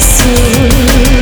する。